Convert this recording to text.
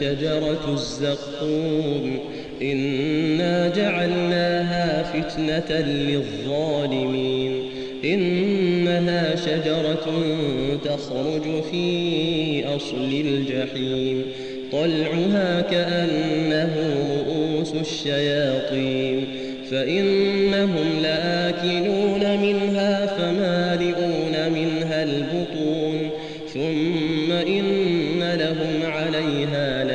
شجرة الزقوم إنا جعلناها فتنة للظالمين إنها شجرة تخرج في أصل الجحيم طلعها كأنه رؤوس الشياطين فإنهم لآكلون